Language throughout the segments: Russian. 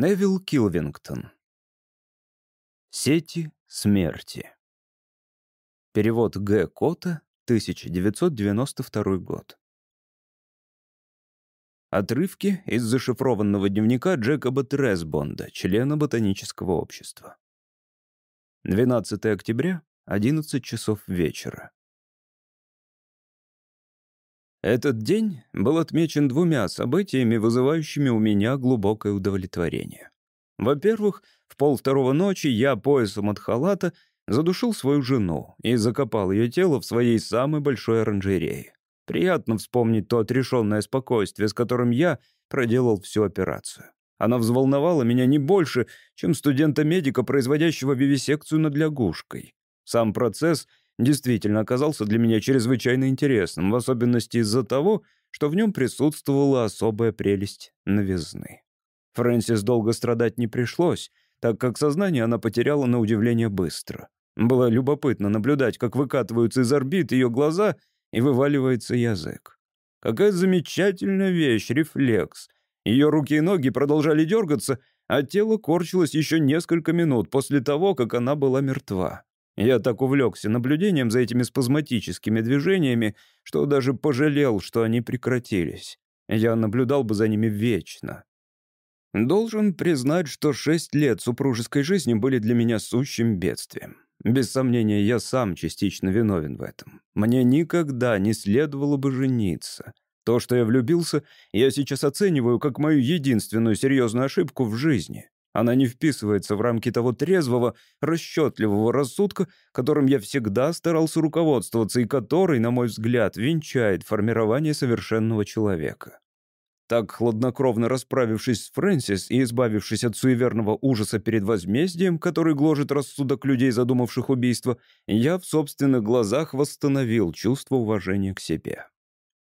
Невил Килвингтон. Сети смерти. Перевод Г. Кота, 1992 год. Отрывки из зашифрованного дневника Джекоба Тресбонда, члена Ботанического общества. 12 октября, 11 часов вечера. Этот день был отмечен двумя событиями, вызывающими у меня глубокое удовлетворение. Во-первых, в полвторого ночи я поясом от халата задушил свою жену и закопал ее тело в своей самой большой оранжерее. Приятно вспомнить то отрешенное спокойствие, с которым я проделал всю операцию. Она взволновала меня не больше, чем студента-медика, производящего вивисекцию над лягушкой. Сам процесс действительно оказался для меня чрезвычайно интересным, в особенности из-за того, что в нем присутствовала особая прелесть новизны. Фрэнсис долго страдать не пришлось, так как сознание она потеряла на удивление быстро. Было любопытно наблюдать, как выкатываются из орбит ее глаза и вываливается язык. Какая замечательная вещь, рефлекс. Ее руки и ноги продолжали дергаться, а тело корчилось еще несколько минут после того, как она была мертва. Я так увлекся наблюдением за этими спазматическими движениями, что даже пожалел, что они прекратились. Я наблюдал бы за ними вечно. Должен признать, что шесть лет супружеской жизни были для меня сущим бедствием. Без сомнения, я сам частично виновен в этом. Мне никогда не следовало бы жениться. То, что я влюбился, я сейчас оцениваю как мою единственную серьезную ошибку в жизни. Она не вписывается в рамки того трезвого, расчетливого рассудка, которым я всегда старался руководствоваться и который, на мой взгляд, венчает формирование совершенного человека. Так, хладнокровно расправившись с Фрэнсис и избавившись от суеверного ужаса перед возмездием, который гложет рассудок людей, задумавших убийство, я в собственных глазах восстановил чувство уважения к себе.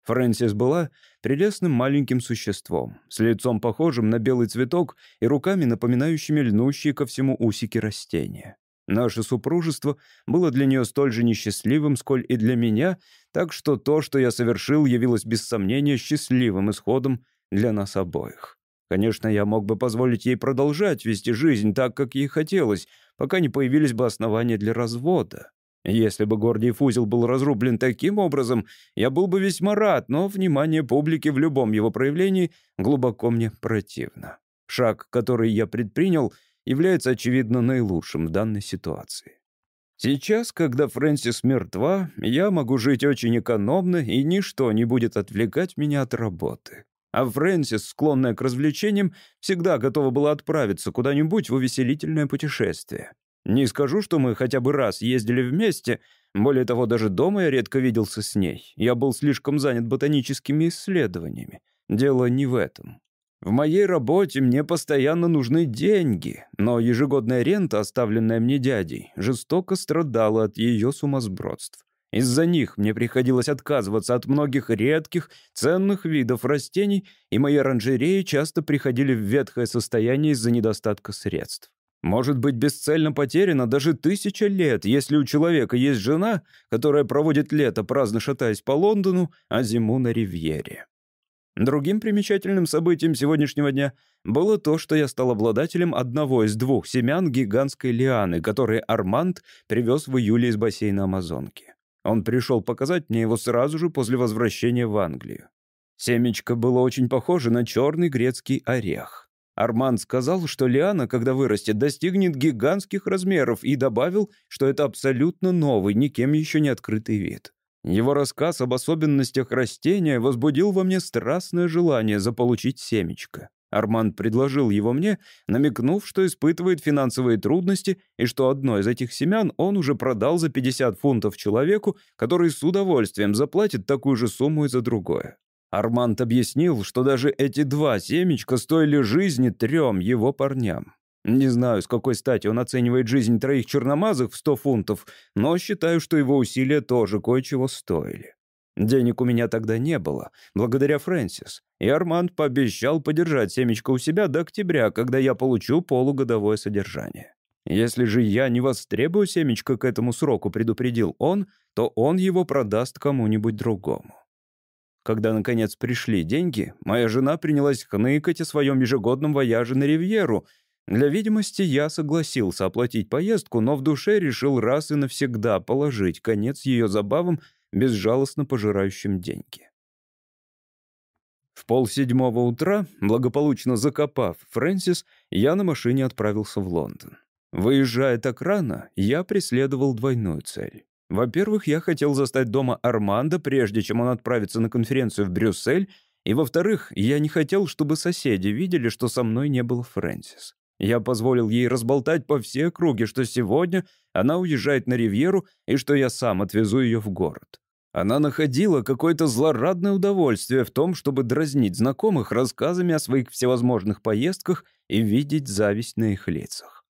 Фрэнсис была прелестным маленьким существом, с лицом похожим на белый цветок и руками, напоминающими льнущие ко всему усики растения. Наше супружество было для нее столь же несчастливым, сколь и для меня, так что то, что я совершил, явилось без сомнения счастливым исходом для нас обоих. Конечно, я мог бы позволить ей продолжать вести жизнь так, как ей хотелось, пока не появились бы основания для развода. Если бы Гордиев узел был разрублен таким образом, я был бы весьма рад, но внимание публики в любом его проявлении глубоко мне противно. Шаг, который я предпринял, является, очевидно, наилучшим в данной ситуации. Сейчас, когда Фрэнсис мертва, я могу жить очень экономно, и ничто не будет отвлекать меня от работы. А Фрэнсис, склонная к развлечениям, всегда готова была отправиться куда-нибудь в увеселительное путешествие. Не скажу, что мы хотя бы раз ездили вместе, более того, даже дома я редко виделся с ней. Я был слишком занят ботаническими исследованиями. Дело не в этом. В моей работе мне постоянно нужны деньги, но ежегодная рента, оставленная мне дядей, жестоко страдала от ее сумасбродств. Из-за них мне приходилось отказываться от многих редких, ценных видов растений, и мои оранжереи часто приходили в ветхое состояние из-за недостатка средств. Может быть бесцельно потеряно даже тысяча лет, если у человека есть жена, которая проводит лето, праздно шатаясь по Лондону, а зиму на Ривьере. Другим примечательным событием сегодняшнего дня было то, что я стал обладателем одного из двух семян гигантской лианы, которые Арманд привез в июле из бассейна Амазонки. Он пришел показать мне его сразу же после возвращения в Англию. Семечко было очень похоже на черный грецкий орех. Арман сказал, что лиана, когда вырастет, достигнет гигантских размеров и добавил, что это абсолютно новый, никем еще не открытый вид. Его рассказ об особенностях растения возбудил во мне страстное желание заполучить семечко. Арман предложил его мне, намекнув, что испытывает финансовые трудности и что одно из этих семян он уже продал за 50 фунтов человеку, который с удовольствием заплатит такую же сумму и за другое. Арманд объяснил, что даже эти два семечка стоили жизни трем его парням. Не знаю, с какой стати он оценивает жизнь троих черномазых в сто фунтов, но считаю, что его усилия тоже кое-чего стоили. Денег у меня тогда не было, благодаря Фрэнсис, и Арманд пообещал подержать семечко у себя до октября, когда я получу полугодовое содержание. Если же я не востребую семечко к этому сроку, предупредил он, то он его продаст кому-нибудь другому. Когда, наконец, пришли деньги, моя жена принялась хныкать о своем ежегодном вояже на Ривьеру. Для видимости, я согласился оплатить поездку, но в душе решил раз и навсегда положить конец ее забавам, безжалостно пожирающим деньги. В полседьмого утра, благополучно закопав Фрэнсис, я на машине отправился в Лондон. Выезжая так рано, я преследовал двойную цель. Во-первых, я хотел застать дома Армандо, прежде чем он отправится на конференцию в Брюссель, и, во-вторых, я не хотел, чтобы соседи видели, что со мной не было Фрэнсис. Я позволил ей разболтать по всей округе, что сегодня она уезжает на Ривьеру и что я сам отвезу ее в город. Она находила какое-то злорадное удовольствие в том, чтобы дразнить знакомых рассказами о своих всевозможных поездках и видеть зависть на их лицах.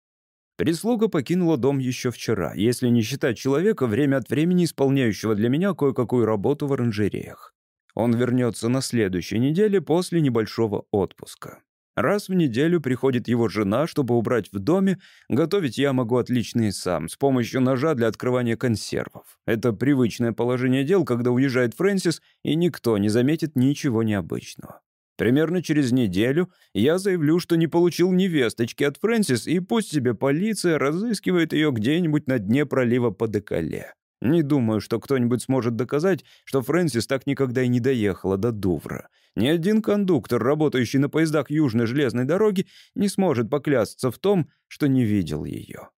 Прислуга покинула дом еще вчера, если не считать человека, время от времени исполняющего для меня кое-какую работу в оранжереях. Он вернется на следующей неделе после небольшого отпуска. Раз в неделю приходит его жена, чтобы убрать в доме, готовить я могу отлично и сам, с помощью ножа для открывания консервов. Это привычное положение дел, когда уезжает Фрэнсис, и никто не заметит ничего необычного. Примерно через неделю я заявлю, что не получил невесточки от Фрэнсис, и пусть себе полиция разыскивает ее где-нибудь на дне пролива по Декале. Не думаю, что кто-нибудь сможет доказать, что Фрэнсис так никогда и не доехала до Дувра. Ни один кондуктор, работающий на поездах Южной железной дороги, не сможет поклясться в том, что не видел ее.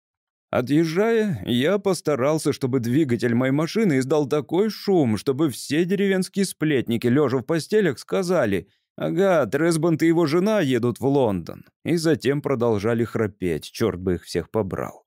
Отъезжая, я постарался, чтобы двигатель моей машины издал такой шум, чтобы все деревенские сплетники, лежа в постелях, сказали «Ага, Тресбант и его жена едут в Лондон», и затем продолжали храпеть, черт бы их всех побрал.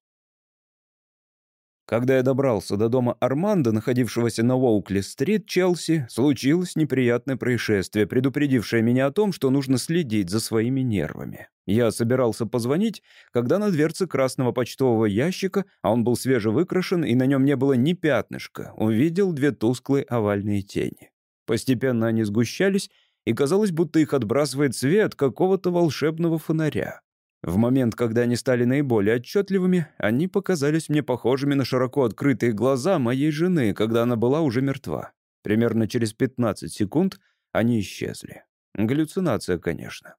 Когда я добрался до дома Армандо, находившегося на Уоукли-стрит, Челси, случилось неприятное происшествие, предупредившее меня о том, что нужно следить за своими нервами. Я собирался позвонить, когда на дверце красного почтового ящика, а он был свежевыкрашен и на нем не было ни пятнышка, увидел две тусклые овальные тени. Постепенно они сгущались, и казалось, будто их отбрасывает свет какого-то волшебного фонаря. В момент, когда они стали наиболее отчетливыми, они показались мне похожими на широко открытые глаза моей жены, когда она была уже мертва. Примерно через 15 секунд они исчезли. Галлюцинация, конечно.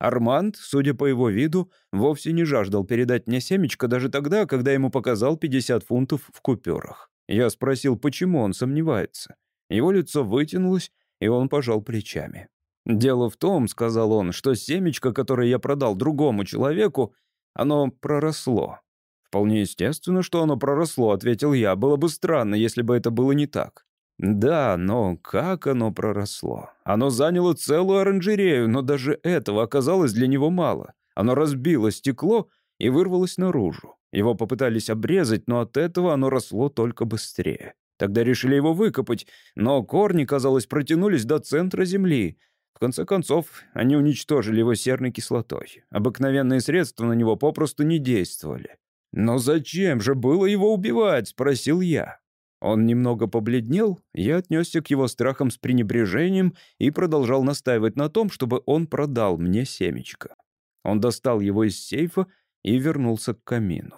Арманд, судя по его виду, вовсе не жаждал передать мне семечко даже тогда, когда ему показал 50 фунтов в купюрах. Я спросил, почему он сомневается. Его лицо вытянулось, и он пожал плечами. «Дело в том, — сказал он, — что семечко, которое я продал другому человеку, оно проросло». «Вполне естественно, что оно проросло», — ответил я. «Было бы странно, если бы это было не так». «Да, но как оно проросло? Оно заняло целую оранжерею, но даже этого оказалось для него мало. Оно разбило стекло и вырвалось наружу. Его попытались обрезать, но от этого оно росло только быстрее. Тогда решили его выкопать, но корни, казалось, протянулись до центра земли. В конце концов, они уничтожили его серной кислотой. Обыкновенные средства на него попросту не действовали. «Но зачем же было его убивать?» — спросил я. Он немного побледнел, я отнесся к его страхам с пренебрежением и продолжал настаивать на том, чтобы он продал мне семечко. Он достал его из сейфа и вернулся к камину.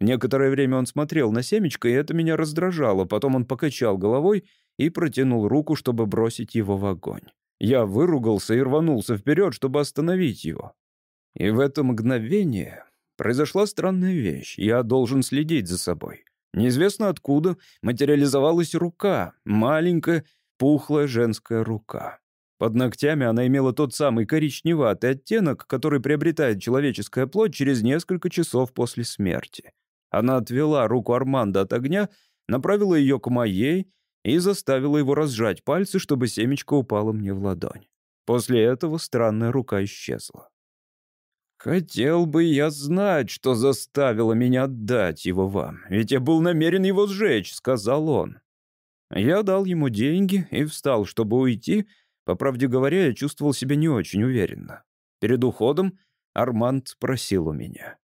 Некоторое время он смотрел на семечко, и это меня раздражало. Потом он покачал головой и протянул руку, чтобы бросить его в огонь. Я выругался и рванулся вперед, чтобы остановить его. И в это мгновение произошла странная вещь. Я должен следить за собой. Неизвестно откуда материализовалась рука, маленькая, пухлая женская рука. Под ногтями она имела тот самый коричневатый оттенок, который приобретает человеческая плоть через несколько часов после смерти. Она отвела руку Арманда от огня, направила ее к моей и заставила его разжать пальцы, чтобы семечко упало мне в ладонь. После этого странная рука исчезла. «Хотел бы я знать, что заставило меня отдать его вам, ведь я был намерен его сжечь», — сказал он. Я дал ему деньги и встал, чтобы уйти. По правде говоря, я чувствовал себя не очень уверенно. Перед уходом Арманд спросил у меня.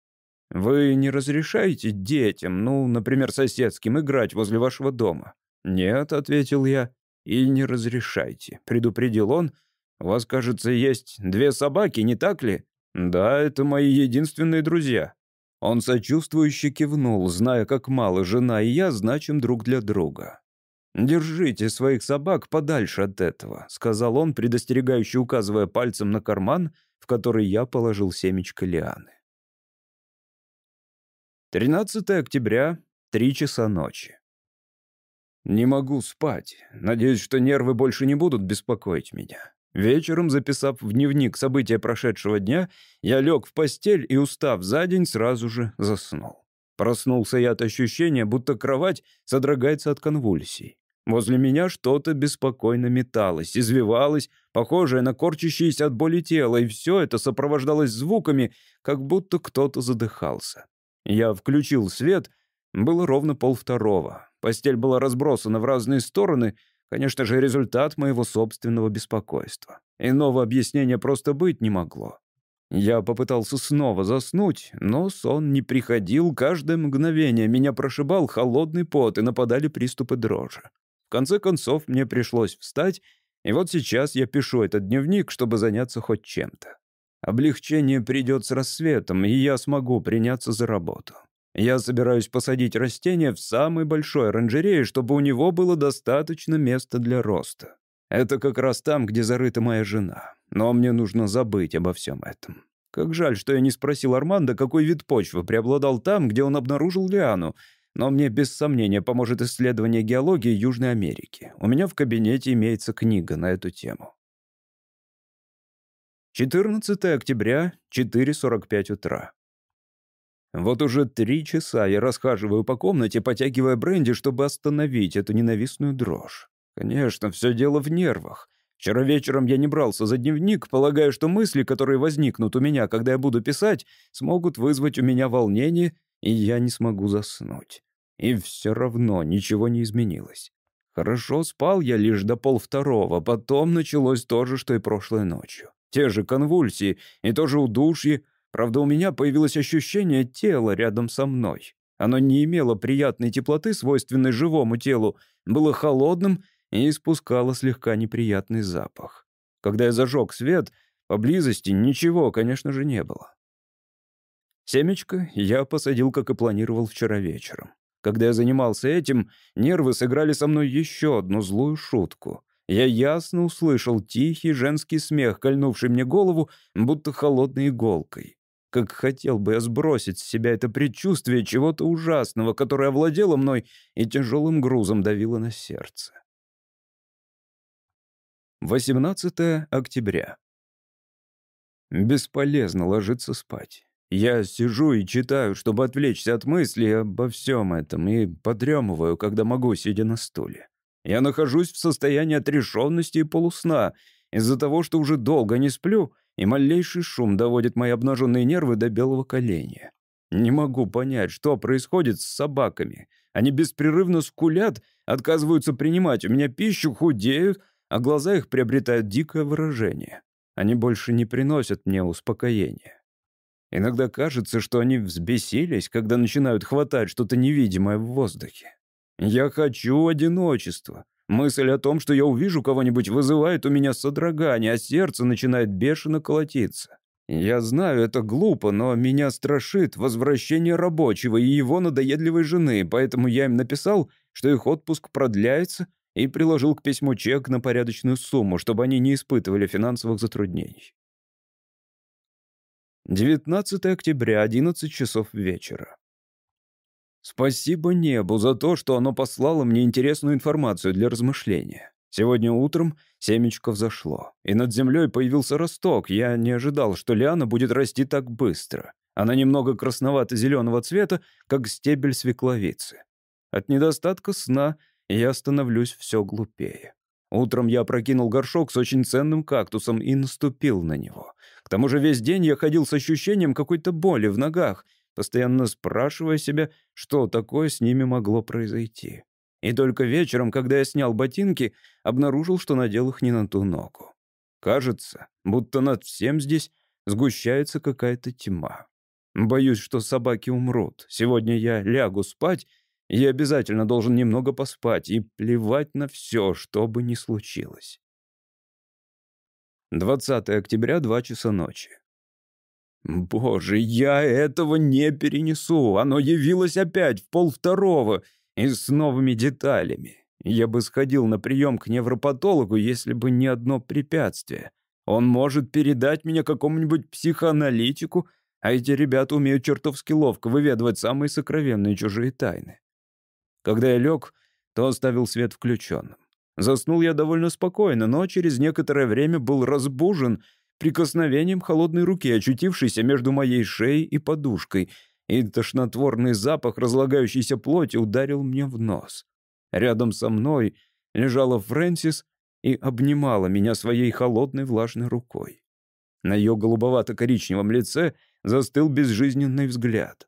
«Вы не разрешаете детям, ну, например, соседским, играть возле вашего дома?» «Нет», — ответил я, — «и не разрешайте», — предупредил он. «У вас, кажется, есть две собаки, не так ли?» «Да, это мои единственные друзья». Он сочувствующе кивнул, зная, как мало жена и я значим друг для друга. «Держите своих собак подальше от этого», — сказал он, предостерегающе указывая пальцем на карман, в который я положил семечко лианы. 13 октября, три часа ночи. Не могу спать. Надеюсь, что нервы больше не будут беспокоить меня. Вечером, записав в дневник события прошедшего дня, я лег в постель и, устав за день, сразу же заснул. Проснулся я от ощущения, будто кровать содрогается от конвульсий. Возле меня что-то беспокойно металось, извивалось, похожее на корчащееся от боли тело, и все это сопровождалось звуками, как будто кто-то задыхался. Я включил свет, было ровно полвторого. Постель была разбросана в разные стороны, конечно же, результат моего собственного беспокойства. Иного объяснения просто быть не могло. Я попытался снова заснуть, но сон не приходил, каждое мгновение меня прошибал холодный пот и нападали приступы дрожи. В конце концов, мне пришлось встать, и вот сейчас я пишу этот дневник, чтобы заняться хоть чем-то. Облегчение придет с рассветом, и я смогу приняться за работу. Я собираюсь посадить растение в самой большой оранжерее, чтобы у него было достаточно места для роста. Это как раз там, где зарыта моя жена. Но мне нужно забыть обо всем этом. Как жаль, что я не спросил Армандо, какой вид почвы преобладал там, где он обнаружил лиану, но мне без сомнения поможет исследование геологии Южной Америки. У меня в кабинете имеется книга на эту тему. 14 октября, 4.45 утра. Вот уже три часа я расхаживаю по комнате, потягивая бренди, чтобы остановить эту ненавистную дрожь. Конечно, все дело в нервах. Вчера вечером я не брался за дневник, полагая, что мысли, которые возникнут у меня, когда я буду писать, смогут вызвать у меня волнение, и я не смогу заснуть. И все равно ничего не изменилось. Хорошо спал я лишь до полвторого, потом началось то же, что и прошлой ночью. Те же конвульсии и то же удушье. Правда, у меня появилось ощущение тела рядом со мной. Оно не имело приятной теплоты, свойственной живому телу, было холодным и испускало слегка неприятный запах. Когда я зажег свет, поблизости ничего, конечно же, не было. Семечко я посадил, как и планировал вчера вечером. Когда я занимался этим, нервы сыграли со мной еще одну злую шутку. Я ясно услышал тихий женский смех, кольнувший мне голову, будто холодной иголкой. Как хотел бы я сбросить с себя это предчувствие чего-то ужасного, которое овладело мной и тяжелым грузом давило на сердце. 18 октября. Бесполезно ложиться спать. Я сижу и читаю, чтобы отвлечься от мыслей обо всем этом, и подремываю, когда могу, сидя на стуле. Я нахожусь в состоянии отрешенности и полусна из-за того, что уже долго не сплю, и малейший шум доводит мои обнаженные нервы до белого коленя. Не могу понять, что происходит с собаками. Они беспрерывно скулят, отказываются принимать у меня пищу, худеют, а глаза их приобретают дикое выражение. Они больше не приносят мне успокоения. Иногда кажется, что они взбесились, когда начинают хватать что-то невидимое в воздухе. Я хочу одиночества. Мысль о том, что я увижу кого-нибудь, вызывает у меня содрогание, а сердце начинает бешено колотиться. Я знаю, это глупо, но меня страшит возвращение рабочего и его надоедливой жены, поэтому я им написал, что их отпуск продляется, и приложил к письму чек на порядочную сумму, чтобы они не испытывали финансовых затруднений. 19 октября, 11 часов вечера. Спасибо небу за то, что оно послало мне интересную информацию для размышления. Сегодня утром семечко взошло, и над землей появился росток. Я не ожидал, что лиана будет расти так быстро. Она немного красновато-зеленого цвета, как стебель свекловицы. От недостатка сна я становлюсь все глупее. Утром я прокинул горшок с очень ценным кактусом и наступил на него. К тому же весь день я ходил с ощущением какой-то боли в ногах, постоянно спрашивая себя, что такое с ними могло произойти. И только вечером, когда я снял ботинки, обнаружил, что надел их не на ту ногу. Кажется, будто над всем здесь сгущается какая-то тьма. Боюсь, что собаки умрут. Сегодня я лягу спать, я обязательно должен немного поспать и плевать на все, что бы ни случилось. 20 октября, 2 часа ночи. Боже, я этого не перенесу. Оно явилось опять в полвторого и с новыми деталями. Я бы сходил на прием к невропатологу, если бы не одно препятствие. Он может передать меня какому-нибудь психоаналитику, а эти ребята умеют чертовски ловко выведывать самые сокровенные чужие тайны. Когда я лег, то оставил свет включенным. Заснул я довольно спокойно, но через некоторое время был разбужен прикосновением холодной руки, очутившейся между моей шеей и подушкой, и тошнотворный запах разлагающейся плоти ударил мне в нос. Рядом со мной лежала Фрэнсис и обнимала меня своей холодной влажной рукой. На ее голубовато-коричневом лице застыл безжизненный взгляд.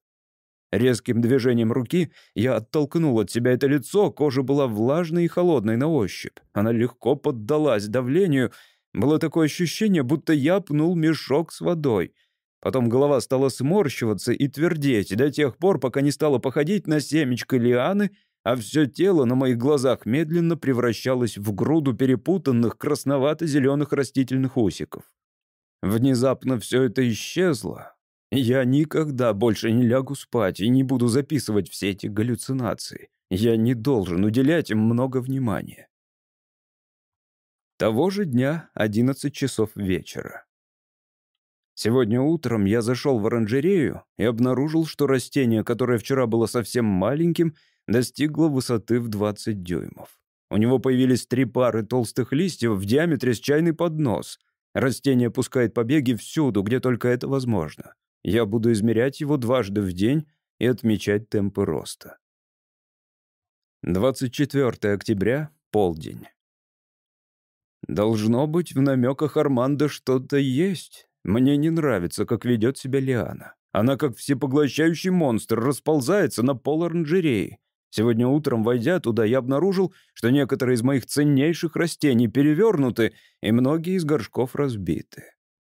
Резким движением руки я оттолкнул от себя это лицо, кожа была влажной и холодной на ощупь. Она легко поддалась давлению. Было такое ощущение, будто я пнул мешок с водой. Потом голова стала сморщиваться и твердеть до тех пор, пока не стала походить на семечко лианы, а все тело на моих глазах медленно превращалось в груду перепутанных красновато-зеленых растительных усиков. Внезапно все это исчезло, я никогда больше не лягу спать и не буду записывать все эти галлюцинации. Я не должен уделять им много внимания. Того же дня 11 часов вечера. Сегодня утром я зашел в оранжерею и обнаружил, что растение, которое вчера было совсем маленьким, достигло высоты в 20 дюймов. У него появились три пары толстых листьев в диаметре с чайный поднос. Растение пускает побеги всюду, где только это возможно. Я буду измерять его дважды в день и отмечать темпы роста. 24 октября, полдень. Должно быть, в намеках Армандо что-то есть. Мне не нравится, как ведет себя Лиана. Она, как всепоглощающий монстр, расползается на пол оранжереи. Сегодня утром, войдя туда, я обнаружил, что некоторые из моих ценнейших растений перевернуты, и многие из горшков разбиты.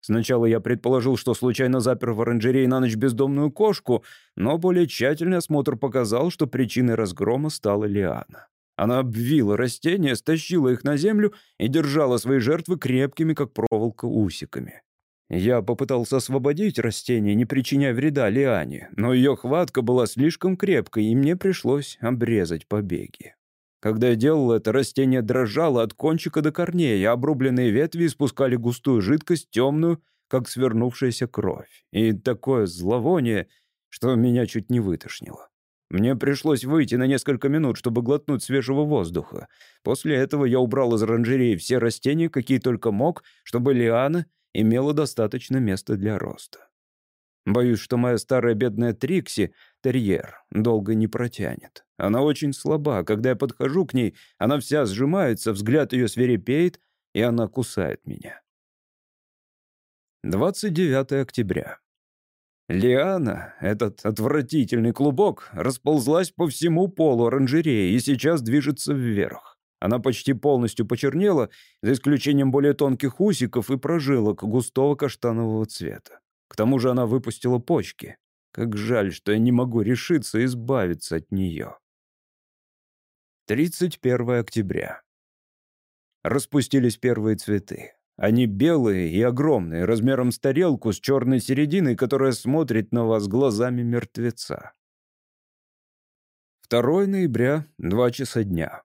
Сначала я предположил, что случайно запер в оранжерее на ночь бездомную кошку, но более тщательный осмотр показал, что причиной разгрома стала лиана. Она обвила растения, стащила их на землю и держала свои жертвы крепкими, как проволока, усиками. Я попытался освободить растение, не причиняя вреда лиане, но ее хватка была слишком крепкой, и мне пришлось обрезать побеги. Когда я делал это, растение дрожало от кончика до корней, а обрубленные ветви испускали густую жидкость, темную, как свернувшаяся кровь. И такое зловоние, что меня чуть не вытошнило. Мне пришлось выйти на несколько минут, чтобы глотнуть свежего воздуха. После этого я убрал из оранжереи все растения, какие только мог, чтобы лиана имела достаточно места для роста. Боюсь, что моя старая бедная Трикси, терьер, долго не протянет. Она очень слаба. Когда я подхожу к ней, она вся сжимается, взгляд ее свирепеет, и она кусает меня. 29 октября. Лиана, этот отвратительный клубок, расползлась по всему полу оранжереи и сейчас движется вверх. Она почти полностью почернела, за исключением более тонких усиков и прожилок густого каштанового цвета. К тому же она выпустила почки. Как жаль, что я не могу решиться избавиться от нее. 31 октября. Распустились первые цветы. Они белые и огромные, размером с тарелку с черной серединой, которая смотрит на вас глазами мертвеца. 2 ноября, 2 часа дня.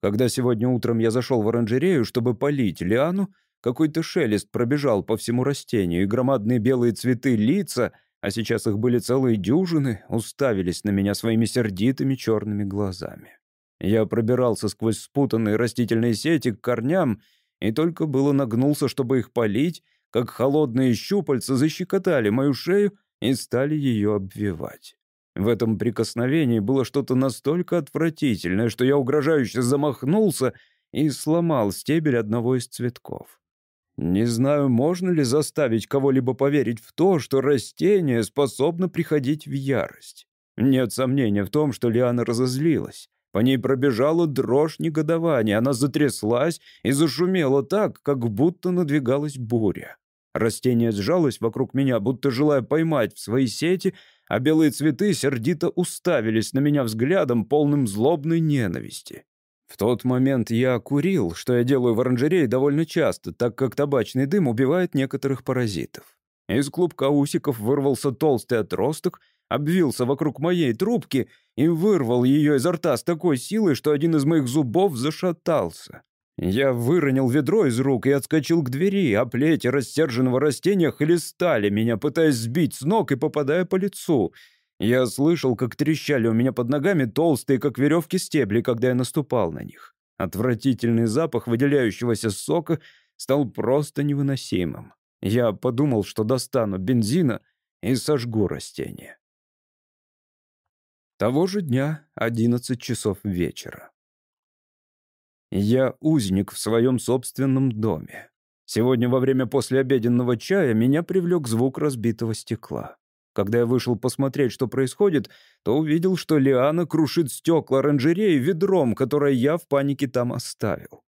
Когда сегодня утром я зашел в оранжерею, чтобы полить лиану, какой-то шелест пробежал по всему растению, и громадные белые цветы лица, а сейчас их были целые дюжины, уставились на меня своими сердитыми черными глазами. Я пробирался сквозь спутанные растительные сети к корням, и только было нагнулся, чтобы их полить, как холодные щупальца защекотали мою шею и стали ее обвивать. В этом прикосновении было что-то настолько отвратительное, что я угрожающе замахнулся и сломал стебель одного из цветков. Не знаю, можно ли заставить кого-либо поверить в то, что растение способно приходить в ярость. Нет сомнения в том, что Лиана разозлилась. По ней пробежала дрожь негодования, она затряслась и зашумела так, как будто надвигалась буря. Растение сжалось вокруг меня, будто желая поймать в свои сети, а белые цветы сердито уставились на меня взглядом, полным злобной ненависти. В тот момент я курил, что я делаю в оранжерее довольно часто, так как табачный дым убивает некоторых паразитов. Из клубка усиков вырвался толстый отросток, обвился вокруг моей трубки и вырвал ее изо рта с такой силой, что один из моих зубов зашатался. Я выронил ведро из рук и отскочил к двери, а плети растерженного растения хлестали меня, пытаясь сбить с ног и попадая по лицу. Я слышал, как трещали у меня под ногами толстые, как веревки, стебли, когда я наступал на них. Отвратительный запах выделяющегося сока стал просто невыносимым. Я подумал, что достану бензина и сожгу растение. Того же дня, 11 часов вечера. Я узник в своем собственном доме. Сегодня во время послеобеденного чая меня привлек звук разбитого стекла. Когда я вышел посмотреть, что происходит, то увидел, что Лиана крушит стекла оранжереи ведром, которое я в панике там оставил.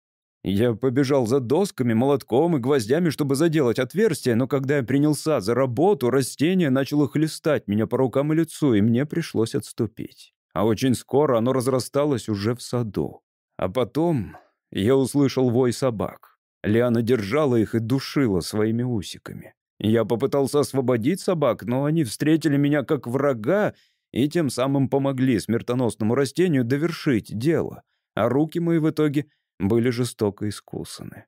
Я побежал за досками, молотком и гвоздями, чтобы заделать отверстие, но когда я принялся за работу, растение начало хлестать меня по рукам и лицу, и мне пришлось отступить. А очень скоро оно разрасталось уже в саду. А потом я услышал вой собак. Лиана держала их и душила своими усиками. Я попытался освободить собак, но они встретили меня как врага и тем самым помогли смертоносному растению довершить дело, а руки мои в итоге были жестоко искусаны.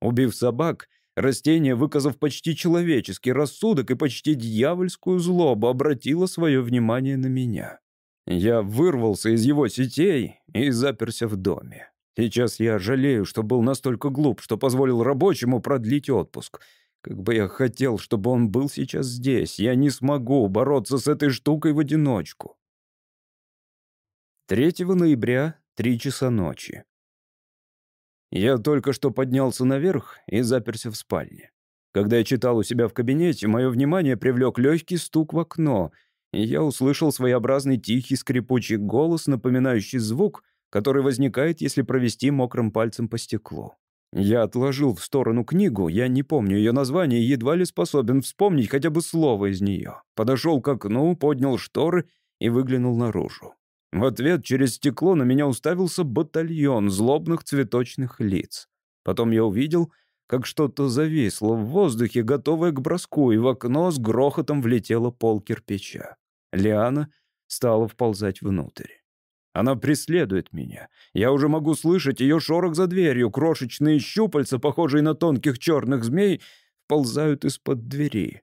Убив собак, растение, выказав почти человеческий рассудок и почти дьявольскую злобу, обратило свое внимание на меня. Я вырвался из его сетей и заперся в доме. Сейчас я жалею, что был настолько глуп, что позволил рабочему продлить отпуск. Как бы я хотел, чтобы он был сейчас здесь. Я не смогу бороться с этой штукой в одиночку. 3 ноября, 3 часа ночи. Я только что поднялся наверх и заперся в спальне. Когда я читал у себя в кабинете, мое внимание привлек легкий стук в окно — и я услышал своеобразный тихий скрипучий голос, напоминающий звук, который возникает, если провести мокрым пальцем по стеклу. Я отложил в сторону книгу, я не помню ее название и едва ли способен вспомнить хотя бы слово из нее. Подошел к окну, поднял шторы и выглянул наружу. В ответ через стекло на меня уставился батальон злобных цветочных лиц. Потом я увидел, как что-то зависло в воздухе, готовое к броску, и в окно с грохотом влетело пол кирпича. Лиана стала вползать внутрь. Она преследует меня. Я уже могу слышать ее шорох за дверью. Крошечные щупальца, похожие на тонких черных змей, вползают из-под двери.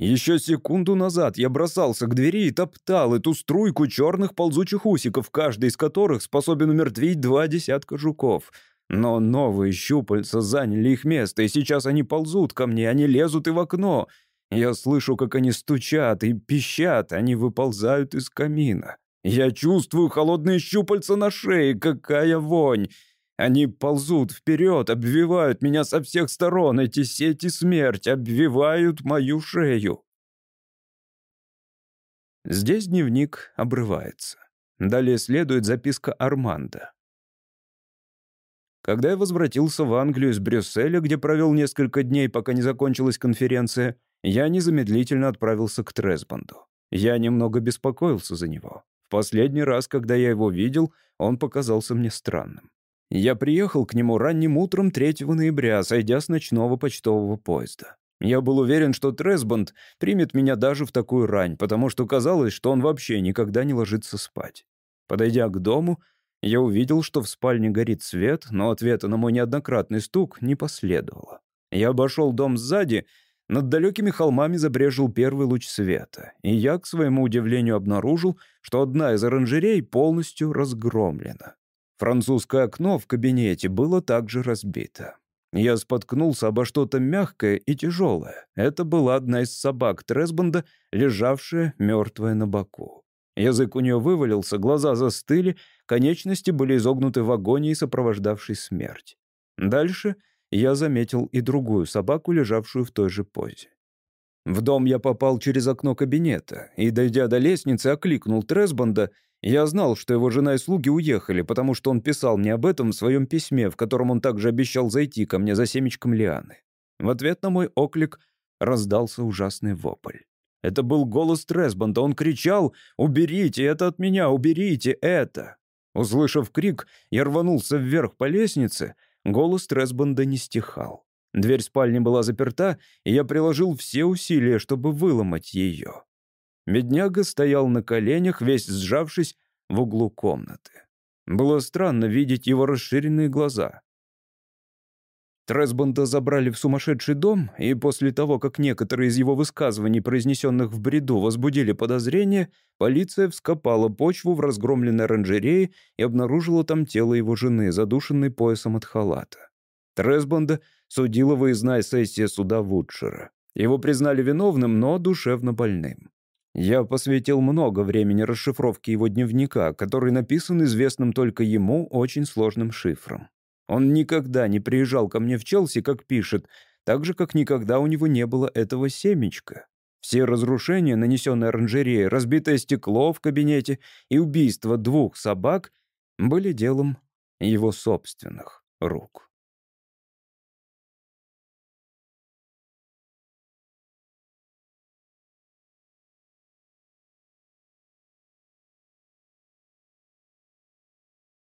Еще секунду назад я бросался к двери и топтал эту струйку черных ползучих усиков, каждый из которых способен умертвить два десятка жуков. Но новые щупальца заняли их место, и сейчас они ползут ко мне, они лезут и в окно — я слышу, как они стучат и пищат, они выползают из камина. Я чувствую холодные щупальца на шее, какая вонь! Они ползут вперед, обвивают меня со всех сторон, эти сети смерть обвивают мою шею. Здесь дневник обрывается. Далее следует записка Арманда. Когда я возвратился в Англию из Брюсселя, где провел несколько дней, пока не закончилась конференция, я незамедлительно отправился к Тресбанду. Я немного беспокоился за него. В последний раз, когда я его видел, он показался мне странным. Я приехал к нему ранним утром 3 ноября, сойдя с ночного почтового поезда. Я был уверен, что Тресбанд примет меня даже в такую рань, потому что казалось, что он вообще никогда не ложится спать. Подойдя к дому, я увидел, что в спальне горит свет, но ответа на мой неоднократный стук не последовало. Я обошел дом сзади над далекими холмами забрежил первый луч света, и я, к своему удивлению, обнаружил, что одна из оранжерей полностью разгромлена. Французское окно в кабинете было также разбито. Я споткнулся обо что-то мягкое и тяжелое. Это была одна из собак Тресбанда, лежавшая мертвая на боку. Язык у нее вывалился, глаза застыли, конечности были изогнуты в агонии, сопровождавшей смерть. Дальше я заметил и другую собаку, лежавшую в той же позе. В дом я попал через окно кабинета, и, дойдя до лестницы, окликнул Тресбанда. Я знал, что его жена и слуги уехали, потому что он писал мне об этом в своем письме, в котором он также обещал зайти ко мне за семечком лианы. В ответ на мой оклик раздался ужасный вопль. Это был голос Тресбанда. Он кричал «Уберите это от меня! Уберите это!» Услышав крик, я рванулся вверх по лестнице — Голос Тресбанда не стихал. Дверь спальни была заперта, и я приложил все усилия, чтобы выломать ее. Бедняга стоял на коленях, весь сжавшись в углу комнаты. Было странно видеть его расширенные глаза. Тресбонда забрали в сумасшедший дом, и после того, как некоторые из его высказываний, произнесенных в бреду, возбудили подозрения, полиция вскопала почву в разгромленной оранжерее и обнаружила там тело его жены, задушенной поясом от халата. Тресбонда судила выездная сессия суда Вудшера. Его признали виновным, но душевно больным. Я посвятил много времени расшифровке его дневника, который написан известным только ему очень сложным шифром. Он никогда не приезжал ко мне в Челси, как пишет, так же, как никогда у него не было этого семечка. Все разрушения, нанесенные оранжереей, разбитое стекло в кабинете и убийство двух собак были делом его собственных рук.